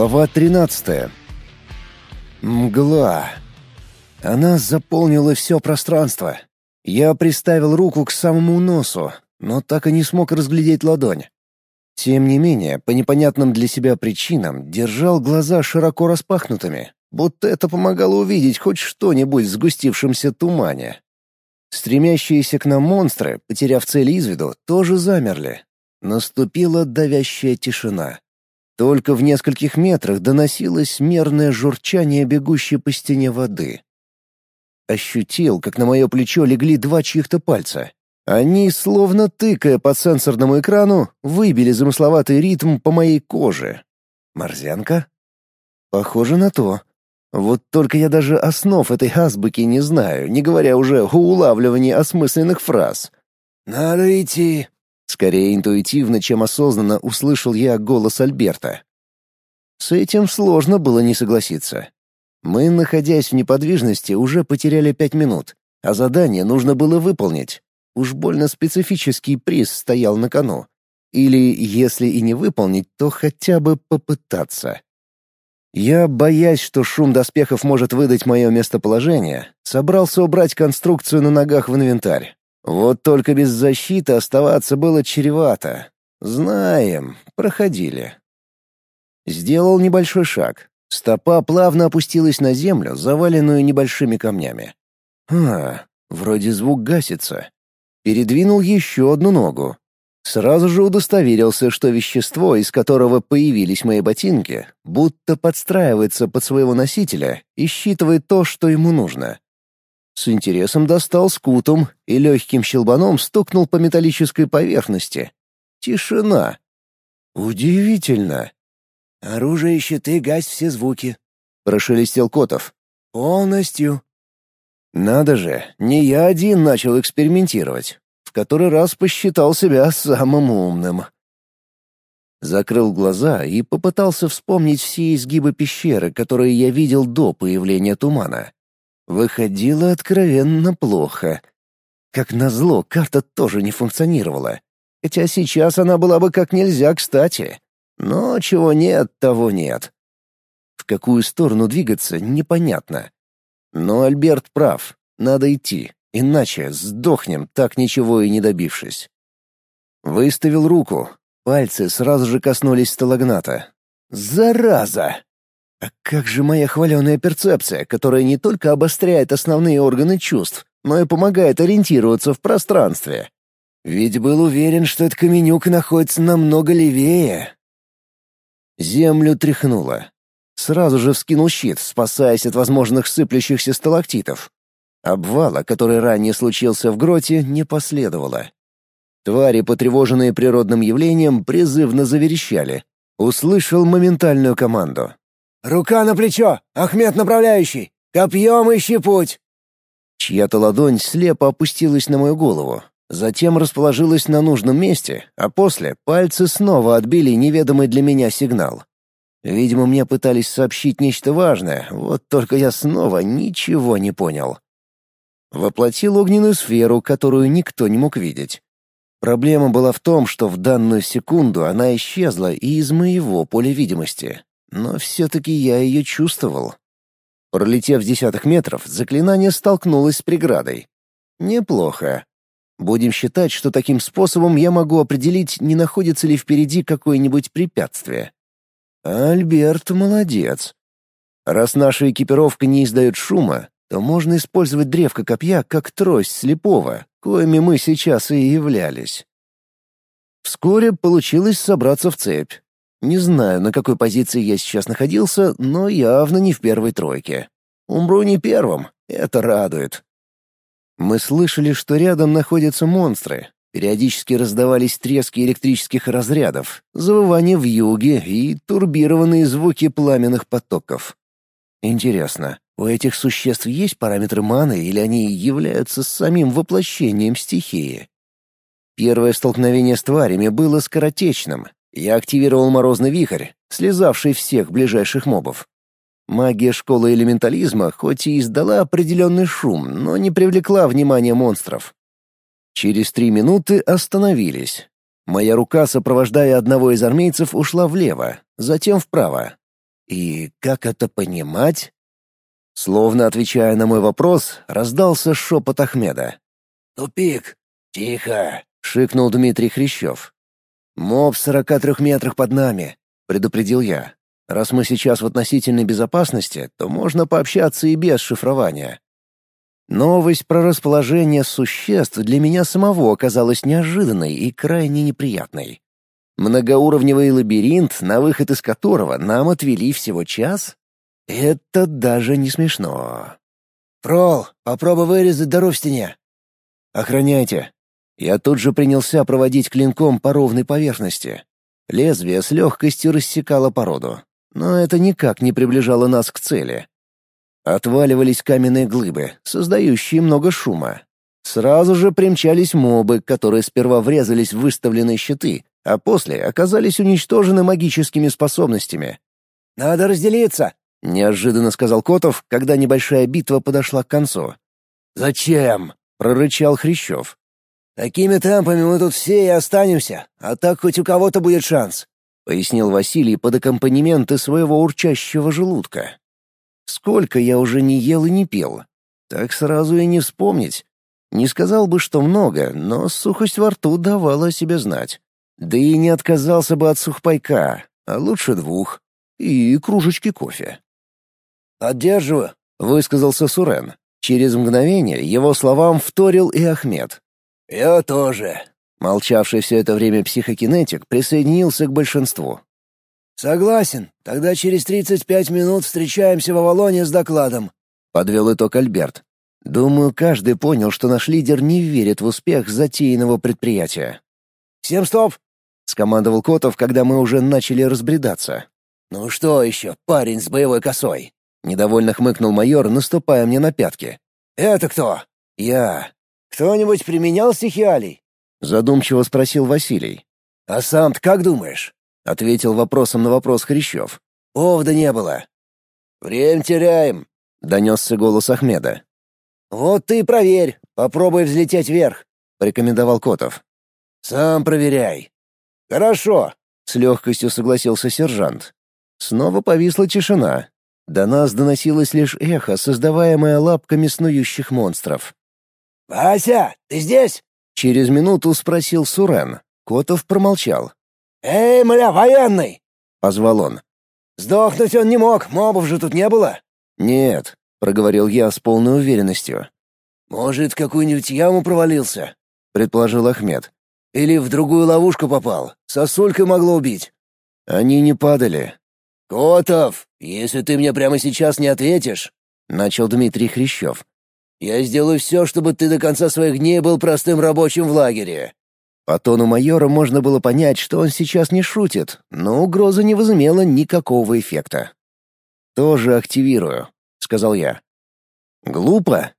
Глава 13. Мгла. Она заполнила все пространство. Я приставил руку к самому носу, но так и не смог разглядеть ладонь. Тем не менее, по непонятным для себя причинам, держал глаза широко распахнутыми, будто это помогало увидеть хоть что-нибудь в сгустившемся тумане. Стремящиеся к нам монстры, потеряв цель из виду, тоже замерли. Наступила давящая тишина. Только в нескольких метрах доносилось мерное журчание бегущей по стене воды. Ощутил, как на мое плечо легли два чьих-то пальца. Они, словно тыкая по сенсорному экрану, выбили замысловатый ритм по моей коже. Морзянка? Похоже на то. Вот только я даже основ этой азбуки не знаю, не говоря уже о улавливании осмысленных фраз. «Надо идти», Скорее интуитивно, чем осознанно услышал я голос Альберта. С этим сложно было не согласиться. Мы, находясь в неподвижности, уже потеряли пять минут, а задание нужно было выполнить. Уж больно специфический приз стоял на кону. Или, если и не выполнить, то хотя бы попытаться. Я, боясь, что шум доспехов может выдать мое местоположение, собрался убрать конструкцию на ногах в инвентарь. Вот только без защиты оставаться было чревато. Знаем, проходили. Сделал небольшой шаг. Стопа плавно опустилась на землю, заваленную небольшими камнями. А, вроде звук гасится. Передвинул еще одну ногу. Сразу же удостоверился, что вещество, из которого появились мои ботинки, будто подстраивается под своего носителя и считывает то, что ему нужно. С интересом достал скутум и легким щелбаном стукнул по металлической поверхности. Тишина. Удивительно. «Оружие и щиты гась все звуки», — прошелестел Котов. «Полностью». Надо же, не я один начал экспериментировать. В который раз посчитал себя самым умным. Закрыл глаза и попытался вспомнить все изгибы пещеры, которые я видел до появления тумана. Выходило откровенно плохо. Как назло, карта тоже не функционировала. Хотя сейчас она была бы как нельзя кстати. Но чего нет, того нет. В какую сторону двигаться, непонятно. Но Альберт прав, надо идти, иначе сдохнем, так ничего и не добившись. Выставил руку, пальцы сразу же коснулись сталагната. «Зараза!» А как же моя хваленая перцепция, которая не только обостряет основные органы чувств, но и помогает ориентироваться в пространстве? Ведь был уверен, что этот каменюк находится намного левее. Землю тряхнуло. Сразу же вскинул щит, спасаясь от возможных сыплющихся сталактитов. Обвала, который ранее случился в гроте, не последовало. Твари, потревоженные природным явлением, призывно заверещали. Услышал моментальную команду. «Рука на плечо! Ахмед направляющий! Копьем ищи путь!» Чья-то ладонь слепо опустилась на мою голову, затем расположилась на нужном месте, а после пальцы снова отбили неведомый для меня сигнал. Видимо, мне пытались сообщить нечто важное, вот только я снова ничего не понял. Воплотил огненную сферу, которую никто не мог видеть. Проблема была в том, что в данную секунду она исчезла и из моего поля видимости но все-таки я ее чувствовал. Пролетев десяток метров, заклинание столкнулось с преградой. Неплохо. Будем считать, что таким способом я могу определить, не находится ли впереди какое-нибудь препятствие. Альберт молодец. Раз наша экипировка не издает шума, то можно использовать древко копья как трость слепого, коими мы сейчас и являлись. Вскоре получилось собраться в цепь, не знаю, на какой позиции я сейчас находился, но явно не в первой тройке. Умру не первым, это радует. Мы слышали, что рядом находятся монстры. Периодически раздавались трески электрических разрядов, завывание в юге и турбированные звуки пламенных потоков. Интересно, у этих существ есть параметры маны или они являются самим воплощением стихии? Первое столкновение с тварями было скоротечным, я активировал морозный вихрь, слезавший всех ближайших мобов. Магия школы элементализма хоть и издала определенный шум, но не привлекла внимания монстров. Через три минуты остановились. Моя рука, сопровождая одного из армейцев, ушла влево, затем вправо. И как это понимать? Словно отвечая на мой вопрос, раздался шепот Ахмеда. «Тупик! Тихо!» — шикнул Дмитрий Хрящев. «Моб в сорока трех метрах под нами», — предупредил я. «Раз мы сейчас в относительной безопасности, то можно пообщаться и без шифрования». Новость про расположение существ для меня самого оказалась неожиданной и крайне неприятной. Многоуровневый лабиринт, на выход из которого нам отвели всего час? Это даже не смешно. «Прол, попробуй вырезать дыру в стене». «Охраняйте». Я тут же принялся проводить клинком по ровной поверхности. Лезвие с легкостью рассекало породу, но это никак не приближало нас к цели. Отваливались каменные глыбы, создающие много шума. Сразу же примчались мобы, которые сперва врезались в выставленные щиты, а после оказались уничтожены магическими способностями. «Надо разделиться», — неожиданно сказал Котов, когда небольшая битва подошла к концу. «Зачем?» — прорычал Хрящев. «Такими темпами мы тут все и останемся, а так хоть у кого-то будет шанс», — пояснил Василий под аккомпанементы своего урчащего желудка. Сколько я уже не ел и не пил. Так сразу и не вспомнить. Не сказал бы, что много, но сухость во рту давала о себе знать. Да и не отказался бы от сухпайка, а лучше двух. И кружечки кофе. «Поддерживаю», — высказался Сурен. Через мгновение его словам вторил и Ахмед. «Я тоже». Молчавший все это время психокинетик присоединился к большинству. «Согласен. Тогда через тридцать пять минут встречаемся в Авалоне с докладом», — подвел итог Альберт. Думаю, каждый понял, что наш лидер не верит в успех затеянного предприятия. «Всем стоп!» — скомандовал Котов, когда мы уже начали разбредаться. «Ну что еще, парень с боевой косой?» — недовольно хмыкнул майор, наступая мне на пятки. «Это кто?» «Я». «Кто-нибудь применял стихиалий?» — задумчиво спросил Василий. «А сам как думаешь?» — ответил вопросом на вопрос Хрящев. «Повода не было». «Время теряем», — донесся голос Ахмеда. «Вот ты и проверь, попробуй взлететь вверх», — порекомендовал Котов. «Сам проверяй». «Хорошо», — с легкостью согласился сержант. Снова повисла тишина. До нас доносилось лишь эхо, создаваемое лапками снующих монстров. «Вася, ты здесь?» — через минуту спросил Сурен. Котов промолчал. «Эй, мля, военный!» — позвал он. «Сдохнуть он не мог, мобов же тут не было». «Нет», — проговорил я с полной уверенностью. «Может, какую-нибудь яму провалился?» — предположил Ахмед. «Или в другую ловушку попал. Сосулькой могло убить». «Они не падали». «Котов, если ты мне прямо сейчас не ответишь», — начал Дмитрий Хрящев, «я сделаю все, чтобы ты до конца своих дней был простым рабочим в лагере. По тону майора можно было понять, что он сейчас не шутит, но угроза не возымела никакого эффекта. «Тоже активирую», — сказал я. «Глупо?»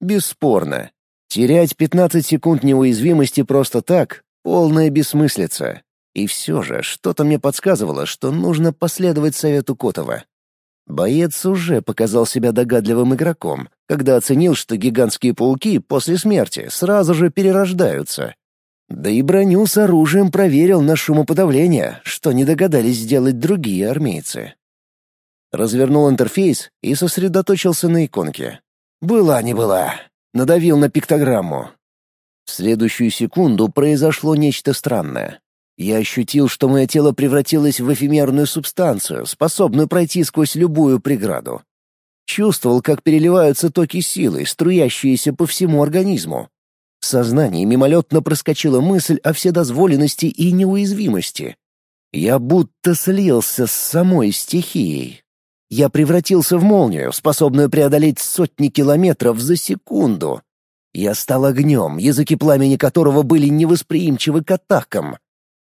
«Бесспорно. Терять 15 секунд неуязвимости просто так — полная бессмыслица. И все же что-то мне подсказывало, что нужно последовать совету Котова. Боец уже показал себя догадливым игроком, когда оценил, что гигантские пауки после смерти сразу же перерождаются. Да и броню с оружием проверил на шумоподавление, что не догадались сделать другие армейцы. Развернул интерфейс и сосредоточился на иконке. «Была не была». Надавил на пиктограмму. В следующую секунду произошло нечто странное. Я ощутил, что мое тело превратилось в эфемерную субстанцию, способную пройти сквозь любую преграду. Чувствовал, как переливаются токи силы, струящиеся по всему организму. В сознании мимолетно проскочила мысль о вседозволенности и неуязвимости. Я будто слился с самой стихией. Я превратился в молнию, способную преодолеть сотни километров за секунду. Я стал огнем, языки пламени которого были невосприимчивы к атакам.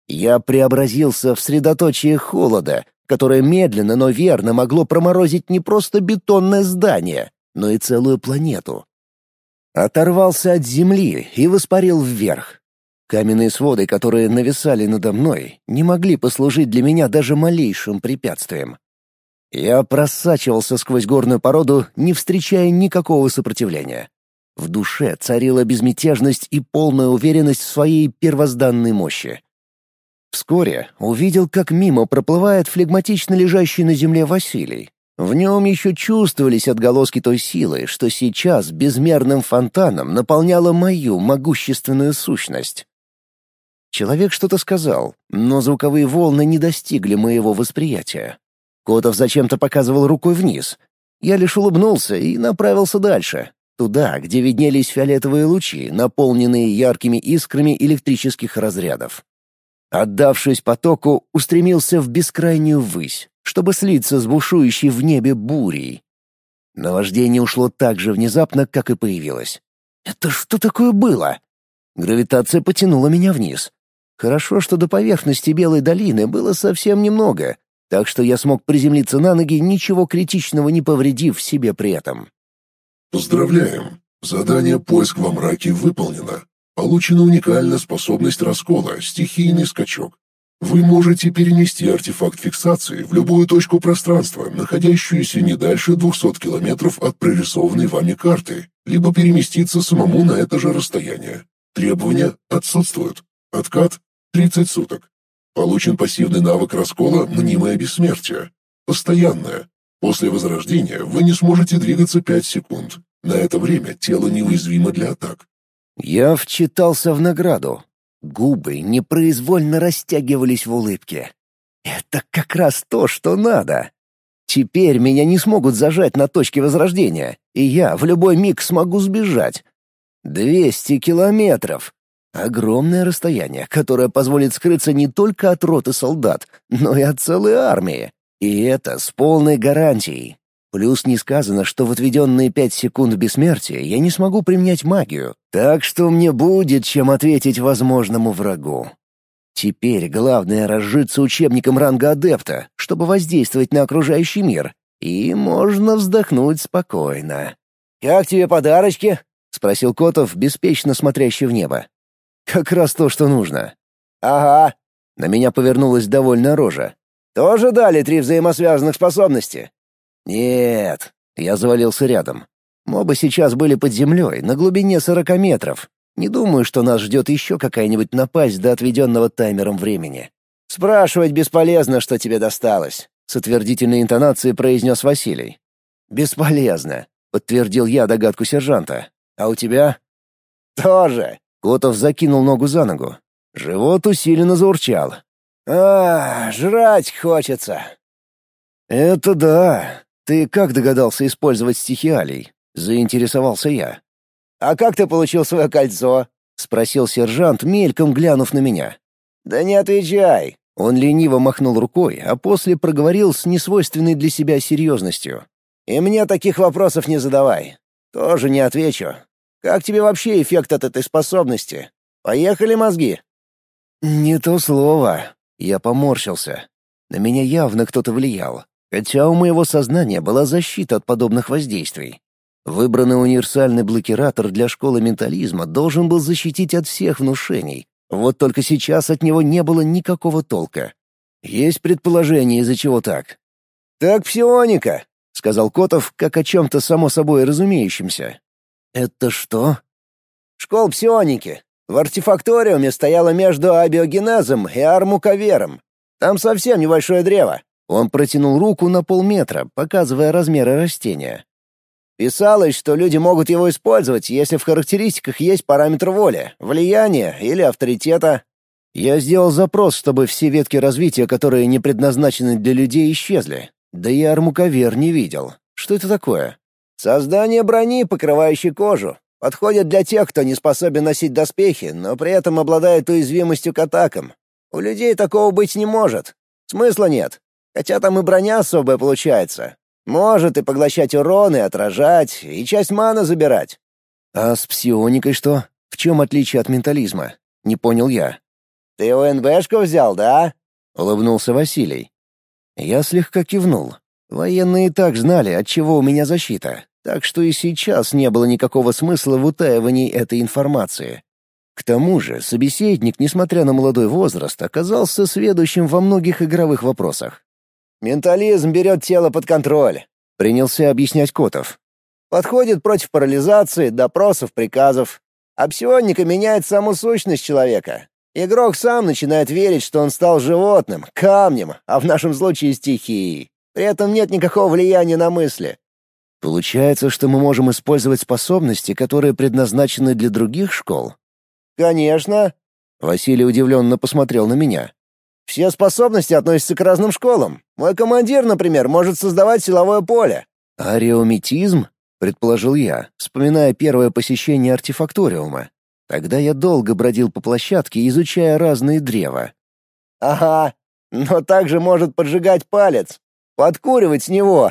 Я преобразился в средоточие холода, которое медленно, но верно могло проморозить не просто бетонное здание, но и целую планету. Оторвался от земли и воспарил вверх. Каменные своды, которые нависали надо мной, не могли послужить для меня даже малейшим препятствием. Я просачивался сквозь горную породу, не встречая никакого сопротивления. В душе царила безмятежность и полная уверенность в своей первозданной мощи. Вскоре увидел, как мимо проплывает флегматично лежащий на земле Василий. В нем еще чувствовались отголоски той силы, что сейчас безмерным фонтаном наполняла мою могущественную сущность. Человек что-то сказал, но звуковые волны не достигли моего восприятия. Котов зачем-то показывал рукой вниз. Я лишь улыбнулся и направился дальше, туда, где виднелись фиолетовые лучи, наполненные яркими искрами электрических разрядов. Отдавшись потоку, устремился в бескрайнюю высь, чтобы слиться с бушующей в небе бурей. Наваждение ушло так же внезапно, как и появилось. «Это что такое было?» Гравитация потянула меня вниз. Хорошо, что до поверхности Белой долины было совсем немного, так что я смог приземлиться на ноги, ничего критичного не повредив себе при этом. Поздравляем! Задание «Поиск во мраке» выполнено. Получена уникальная способность раскола «Стихийный скачок». Вы можете перенести артефакт фиксации в любую точку пространства, находящуюся не дальше 200 километров от прорисованной вами карты, либо переместиться самому на это же расстояние. Требования отсутствуют. Откат 30 суток. Получен пассивный навык раскола «Мнимое бессмертие». Постоянное. После возрождения вы не сможете двигаться 5 секунд. На это время тело неуязвимо для атак. Я вчитался в награду. Губы непроизвольно растягивались в улыбке. Это как раз то, что надо. Теперь меня не смогут зажать на точке возрождения, и я в любой миг смогу сбежать. Двести километров. Огромное расстояние, которое позволит скрыться не только от роты солдат, но и от целой армии. И это с полной гарантией. Плюс не сказано, что в отведенные пять секунд бессмертия я не смогу применять магию, так что мне будет чем ответить возможному врагу. Теперь главное разжиться учебником ранга адепта, чтобы воздействовать на окружающий мир, и можно вздохнуть спокойно. «Как тебе подарочки?» — спросил Котов, беспечно смотрящий в небо. Как раз то, что нужно. Ага. На меня повернулась довольная рожа. Тоже дали три взаимосвязанных способности? Нет. Я завалился рядом. Мобы сейчас были под землей, на глубине сорока метров. Не думаю, что нас ждет еще какая-нибудь напасть до отведенного таймером времени. «Спрашивать бесполезно, что тебе досталось», — с утвердительной интонацией произнес Василий. «Бесполезно», — подтвердил я догадку сержанта. «А у тебя?» «Тоже. Котов закинул ногу за ногу. Живот усиленно заурчал. «А, жрать хочется!» «Это да. Ты как догадался использовать стихиалий?» — заинтересовался я. «А как ты получил свое кольцо?» — спросил сержант, мельком глянув на меня. «Да не отвечай!» Он лениво махнул рукой, а после проговорил с несвойственной для себя серьезностью. «И мне таких вопросов не задавай. Тоже не отвечу. Как тебе вообще эффект от этой способности? Поехали мозги?» «Не то слово». Я поморщился. На меня явно кто-то влиял, хотя у моего сознания была защита от подобных воздействий. Выбранный универсальный блокиратор для школы ментализма должен был защитить от всех внушений. Вот только сейчас от него не было никакого толка. Есть предположение, из-за чего так. «Так псионика», — сказал Котов, как о чем-то само собой разумеющемся. «Это что?» «Школ псионики. В артефакториуме стояла между абиогенезом и армукавером. Там совсем небольшое древо». Он протянул руку на полметра, показывая размеры растения. Писалось, что люди могут его использовать, если в характеристиках есть параметр воли, влияния или авторитета. Я сделал запрос, чтобы все ветки развития, которые не предназначены для людей, исчезли. Да и армуковер не видел. Что это такое? Создание брони, покрывающей кожу. Подходит для тех, кто не способен носить доспехи, но при этом обладает уязвимостью к атакам. У людей такого быть не может. Смысла нет. Хотя там и броня особая получается. Может и поглощать урон, и отражать, и часть маны забирать. А с псионикой что? В чем отличие от ментализма? Не понял я. Ты УНБшку взял, да? Улыбнулся Василий. Я слегка кивнул. Военные так знали, от чего у меня защита. Так что и сейчас не было никакого смысла в утаивании этой информации. К тому же собеседник, несмотря на молодой возраст, оказался сведущим во многих игровых вопросах. «Ментализм берет тело под контроль», — принялся объяснять Котов. «Подходит против парализации, допросов, приказов. А псионика меняет саму сущность человека. Игрок сам начинает верить, что он стал животным, камнем, а в нашем случае стихией. При этом нет никакого влияния на мысли. Получается, что мы можем использовать способности, которые предназначены для других школ? Конечно. Василий удивленно посмотрел на меня. Все способности относятся к разным школам. Мой командир, например, может создавать силовое поле. Ариометизм? предположил я, вспоминая первое посещение артефакториума. Тогда я долго бродил по площадке, изучая разные древа. Ага, но также может поджигать палец, подкуривать с него.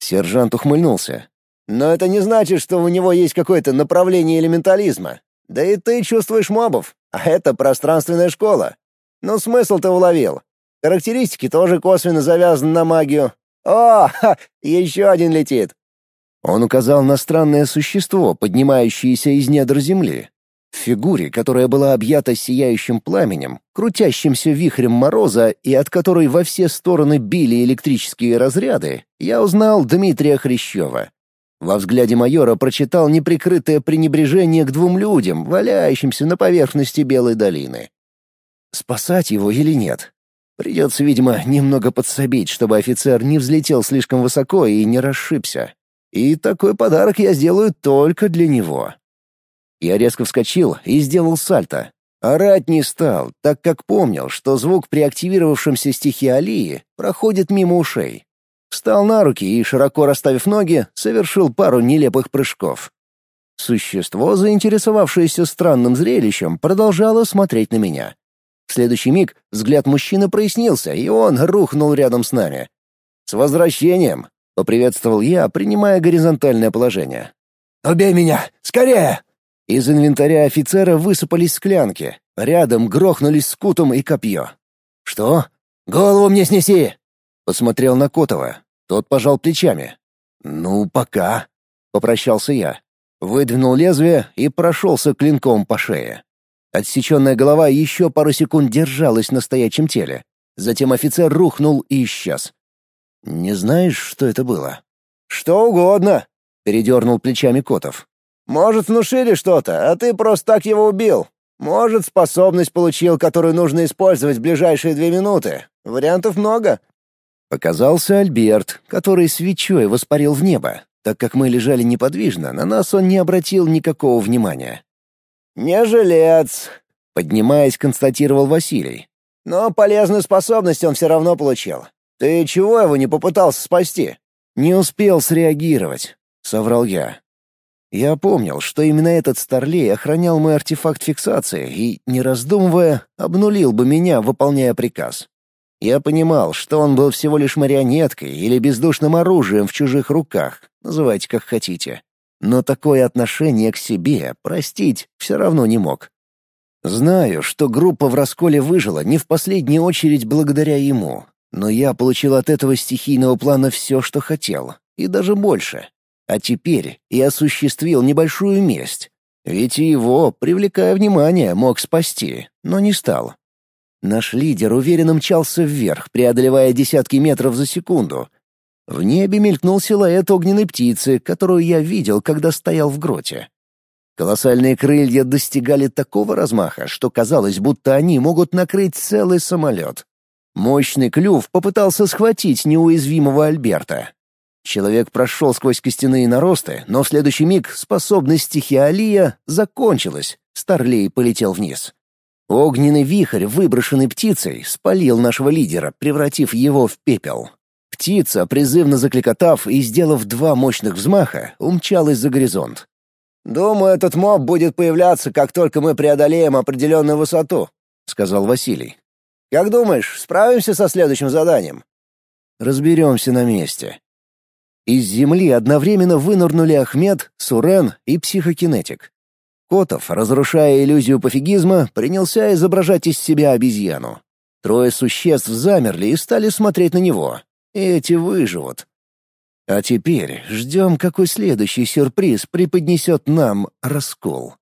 Сержант ухмыльнулся. Но это не значит, что у него есть какое-то направление элементализма. Да и ты чувствуешь мобов, а это пространственная школа. Ну смысл-то уловил. Характеристики тоже косвенно завязаны на магию. О, ха, еще один летит. Он указал на странное существо, поднимающееся из недр земли. В фигуре, которая была объята сияющим пламенем, крутящимся вихрем мороза и от которой во все стороны били электрические разряды, я узнал Дмитрия Хрящева. Во взгляде майора прочитал неприкрытое пренебрежение к двум людям, валяющимся на поверхности Белой долины. Спасать его или нет? Придется, видимо, немного подсобить, чтобы офицер не взлетел слишком высоко и не расшибся. И такой подарок я сделаю только для него. Я резко вскочил и сделал сальто. Орать не стал, так как помнил, что звук при активировавшемся стихе Алии проходит мимо ушей. Встал на руки и, широко расставив ноги, совершил пару нелепых прыжков. Существо, заинтересовавшееся странным зрелищем, продолжало смотреть на меня. В следующий миг взгляд мужчины прояснился, и он рухнул рядом с нами. «С возвращением!» — поприветствовал я, принимая горизонтальное положение. «Убей меня! Скорее!» Из инвентаря офицера высыпались склянки. Рядом грохнулись скутом и копье. «Что? Голову мне снеси!» Посмотрел на Котова. Тот пожал плечами. «Ну, пока», — попрощался я. Выдвинул лезвие и прошелся клинком по шее. Отсеченная голова еще пару секунд держалась на стоячем теле. Затем офицер рухнул и исчез. «Не знаешь, что это было?» «Что угодно», — передернул плечами Котов. «Может, внушили что-то, а ты просто так его убил. Может, способность получил, которую нужно использовать в ближайшие две минуты. Вариантов много». Показался Альберт, который свечой воспарил в небо. Так как мы лежали неподвижно, на нас он не обратил никакого внимания. «Не жилец», — поднимаясь, констатировал Василий. «Но полезную способность он все равно получил. Ты чего его не попытался спасти?» «Не успел среагировать», — соврал я. Я помнил, что именно этот старлей охранял мой артефакт фиксации и, не раздумывая, обнулил бы меня, выполняя приказ. Я понимал, что он был всего лишь марионеткой или бездушным оружием в чужих руках, называйте как хотите но такое отношение к себе простить все равно не мог. Знаю, что группа в расколе выжила не в последнюю очередь благодаря ему, но я получил от этого стихийного плана все, что хотел, и даже больше. А теперь я осуществил небольшую месть, ведь и его, привлекая внимание, мог спасти, но не стал. Наш лидер уверенно мчался вверх, преодолевая десятки метров за секунду — в небе мелькнул силуэт огненной птицы, которую я видел, когда стоял в гроте. Колоссальные крылья достигали такого размаха, что казалось, будто они могут накрыть целый самолет. Мощный клюв попытался схватить неуязвимого Альберта. Человек прошел сквозь костяные наросты, но в следующий миг способность стихии Алия закончилась. Старлей полетел вниз. Огненный вихрь, выброшенный птицей, спалил нашего лидера, превратив его в пепел. Птица, призывно закликотав и сделав два мощных взмаха, умчалась за горизонт. «Думаю, этот моб будет появляться, как только мы преодолеем определенную высоту», — сказал Василий. «Как думаешь, справимся со следующим заданием?» «Разберемся на месте». Из земли одновременно вынырнули Ахмед, Сурен и психокинетик. Котов, разрушая иллюзию пофигизма, принялся изображать из себя обезьяну. Трое существ замерли и стали смотреть на него. Эти выживут. А теперь ждем, какой следующий сюрприз преподнесет нам раскол.